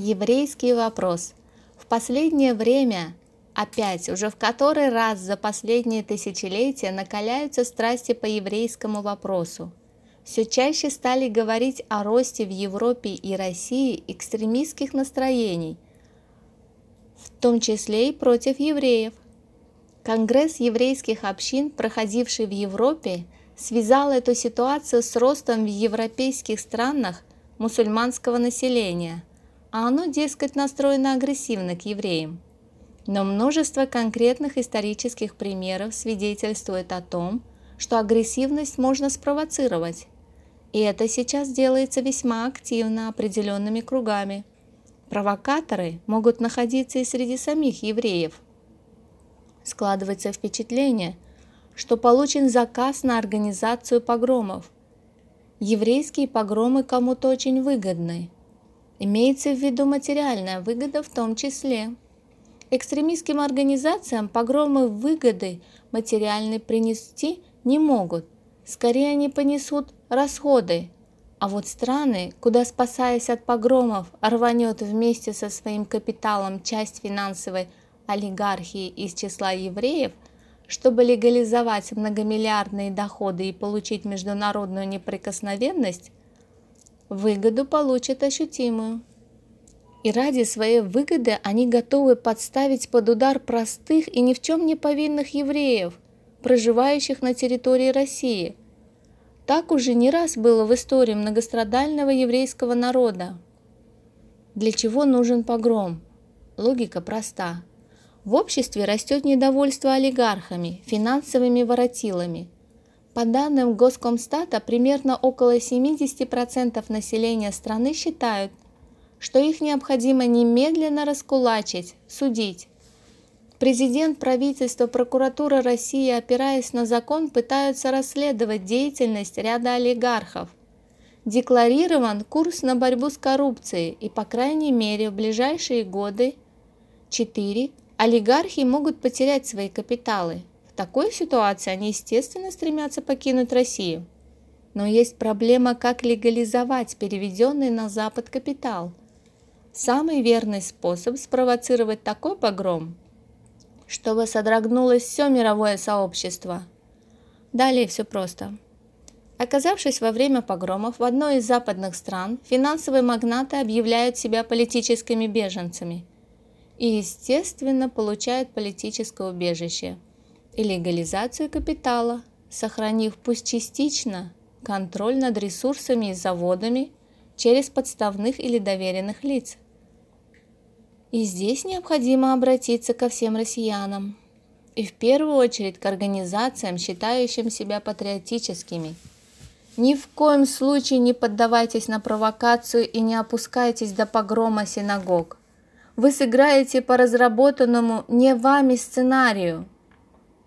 Еврейский вопрос. В последнее время, опять, уже в который раз за последние тысячелетия накаляются страсти по еврейскому вопросу. Все чаще стали говорить о росте в Европе и России экстремистских настроений, в том числе и против евреев. Конгресс еврейских общин, проходивший в Европе, связал эту ситуацию с ростом в европейских странах мусульманского населения – а оно, дескать, настроено агрессивно к евреям. Но множество конкретных исторических примеров свидетельствует о том, что агрессивность можно спровоцировать. И это сейчас делается весьма активно определенными кругами. Провокаторы могут находиться и среди самих евреев. Складывается впечатление, что получен заказ на организацию погромов. Еврейские погромы кому-то очень выгодны – Имеется в виду материальная выгода в том числе. Экстремистским организациям погромы выгоды материальной принести не могут. Скорее они понесут расходы. А вот страны, куда, спасаясь от погромов, рванет вместе со своим капиталом часть финансовой олигархии из числа евреев, чтобы легализовать многомиллиардные доходы и получить международную неприкосновенность, выгоду получат ощутимую. И ради своей выгоды они готовы подставить под удар простых и ни в чем не повинных евреев, проживающих на территории России. Так уже не раз было в истории многострадального еврейского народа. Для чего нужен погром? Логика проста. В обществе растет недовольство олигархами, финансовыми воротилами – по данным Госкомстата, примерно около 70% населения страны считают, что их необходимо немедленно раскулачить, судить. Президент, правительство, прокуратура России, опираясь на закон, пытаются расследовать деятельность ряда олигархов. Декларирован курс на борьбу с коррупцией, и, по крайней мере, в ближайшие годы 4 олигархи могут потерять свои капиталы – такой ситуации они, естественно, стремятся покинуть Россию. Но есть проблема, как легализовать переведенный на Запад капитал. Самый верный способ спровоцировать такой погром, чтобы содрогнулось все мировое сообщество. Далее все просто. Оказавшись во время погромов в одной из западных стран, финансовые магнаты объявляют себя политическими беженцами и, естественно, получают политическое убежище – и легализацию капитала, сохранив пусть частично контроль над ресурсами и заводами через подставных или доверенных лиц. И здесь необходимо обратиться ко всем россиянам, и в первую очередь к организациям, считающим себя патриотическими. Ни в коем случае не поддавайтесь на провокацию и не опускайтесь до погрома синагог. Вы сыграете по разработанному не вами сценарию –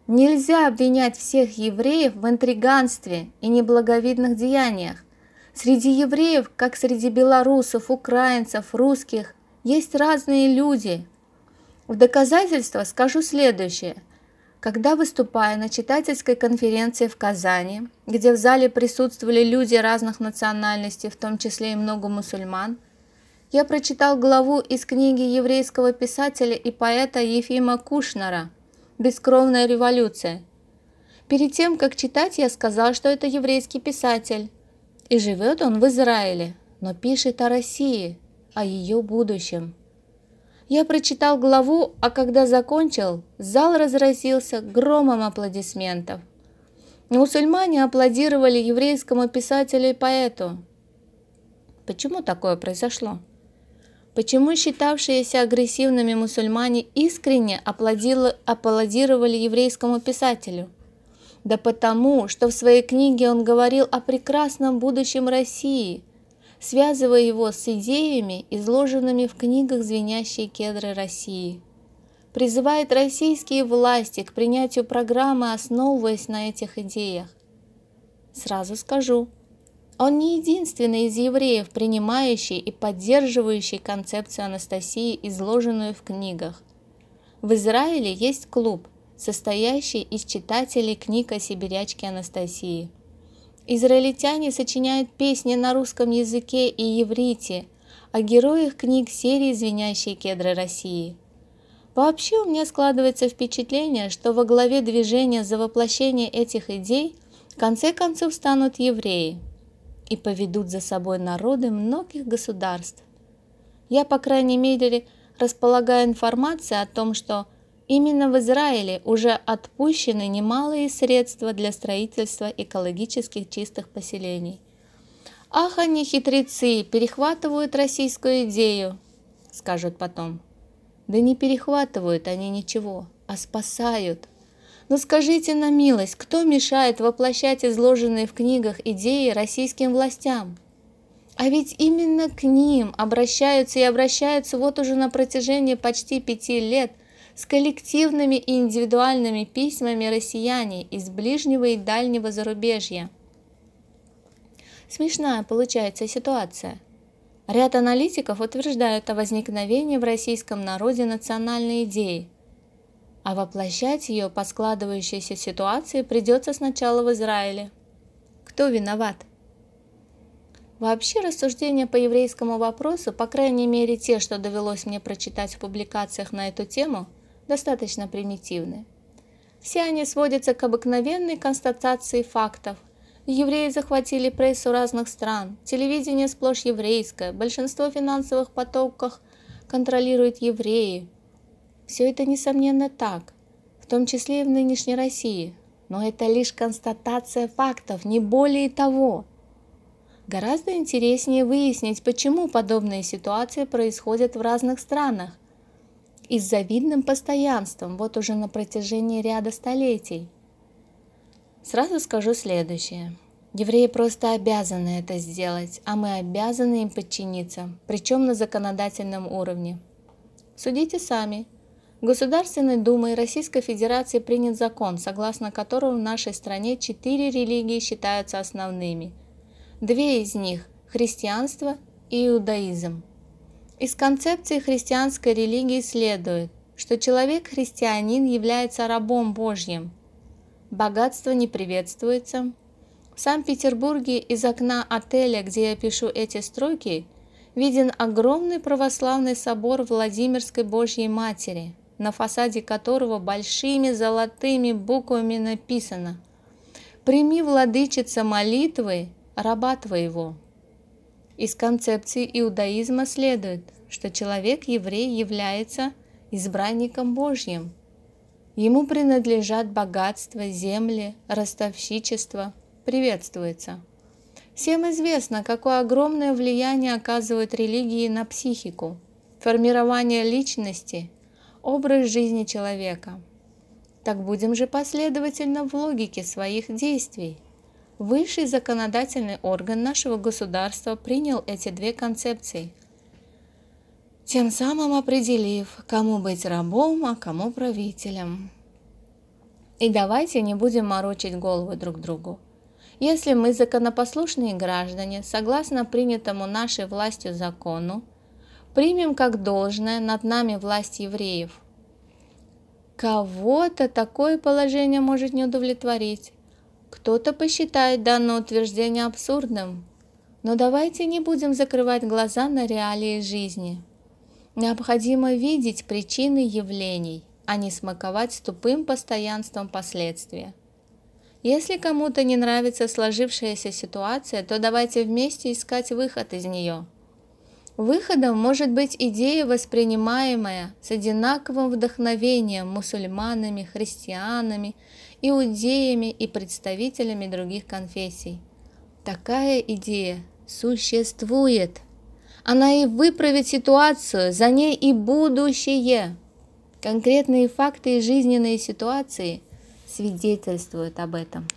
Нельзя обвинять всех евреев в интриганстве и неблаговидных деяниях. Среди евреев, как среди белорусов, украинцев, русских, есть разные люди. В доказательство скажу следующее. Когда выступая на читательской конференции в Казани, где в зале присутствовали люди разных национальностей, в том числе и много мусульман, я прочитал главу из книги еврейского писателя и поэта Ефима Кушнера – Бескровная революция. Перед тем, как читать, я сказал, что это еврейский писатель. И живет он в Израиле, но пишет о России, о ее будущем. Я прочитал главу, а когда закончил, зал разразился громом аплодисментов. Мусульмане аплодировали еврейскому писателю и поэту. Почему такое произошло? Почему считавшиеся агрессивными мусульмане искренне аплодировали еврейскому писателю? Да потому, что в своей книге он говорил о прекрасном будущем России, связывая его с идеями, изложенными в книгах «Звенящие кедры России». Призывает российские власти к принятию программы, основываясь на этих идеях. Сразу скажу – он не единственный из евреев, принимающий и поддерживающий концепцию Анастасии, изложенную в книгах. В Израиле есть клуб, состоящий из читателей книг о сибирячке Анастасии. Израильтяне сочиняют песни на русском языке и еврите, о героях книг серии «Звенящие кедры России». Вообще у меня складывается впечатление, что во главе движения за воплощение этих идей в конце концов станут евреи и поведут за собой народы многих государств. Я, по крайней мере, располагаю информацией о том, что именно в Израиле уже отпущены немалые средства для строительства экологических чистых поселений. «Ах, они хитрецы, перехватывают российскую идею», — скажут потом. Да не перехватывают они ничего, а спасают. Но скажите на милость, кто мешает воплощать изложенные в книгах идеи российским властям? А ведь именно к ним обращаются и обращаются вот уже на протяжении почти пяти лет с коллективными и индивидуальными письмами россияне из ближнего и дальнего зарубежья. Смешная получается ситуация – Ряд аналитиков утверждают о возникновении в российском народе национальной идеи, а воплощать ее по складывающейся ситуации придется сначала в Израиле. Кто виноват? Вообще рассуждения по еврейскому вопросу, по крайней мере те, что довелось мне прочитать в публикациях на эту тему, достаточно примитивны. Все они сводятся к обыкновенной констатации фактов – Евреи захватили прессу разных стран, телевидение сплошь еврейское, большинство финансовых потоков контролируют евреи. Все это, несомненно, так, в том числе и в нынешней России, но это лишь констатация фактов, не более того. Гораздо интереснее выяснить, почему подобные ситуации происходят в разных странах и с завидным постоянством вот уже на протяжении ряда столетий. Сразу скажу следующее. Евреи просто обязаны это сделать, а мы обязаны им подчиниться, причем на законодательном уровне. Судите сами. Государственной Думой Российской Федерации принят закон, согласно которому в нашей стране четыре религии считаются основными. Две из них – христианство и иудаизм. Из концепции христианской религии следует, что человек-христианин является рабом Божьим – Богатство не приветствуется. В Санкт-Петербурге из окна отеля, где я пишу эти строки, виден огромный православный собор Владимирской Божьей Матери, на фасаде которого большими золотыми буквами написано «Прими, владычица, молитвы раба твоего». Из концепции иудаизма следует, что человек-еврей является избранником Божьим – Ему принадлежат богатство, земли, ростовщичество. Приветствуется. Всем известно, какое огромное влияние оказывают религии на психику, формирование личности, образ жизни человека. Так будем же последовательно в логике своих действий. Высший законодательный орган нашего государства принял эти две концепции – тем самым определив, кому быть рабом, а кому правителем. И давайте не будем морочить головы друг другу. Если мы законопослушные граждане, согласно принятому нашей властью закону, примем как должное над нами власть евреев, кого-то такое положение может не удовлетворить. Кто-то посчитает данное утверждение абсурдным. Но давайте не будем закрывать глаза на реалии жизни. Необходимо видеть причины явлений, а не смаковать с тупым постоянством последствия. Если кому-то не нравится сложившаяся ситуация, то давайте вместе искать выход из нее. Выходом может быть идея, воспринимаемая с одинаковым вдохновением мусульманами, христианами, иудеями и представителями других конфессий. Такая идея существует – она и выправит ситуацию, за ней и будущее. Конкретные факты и жизненные ситуации свидетельствуют об этом.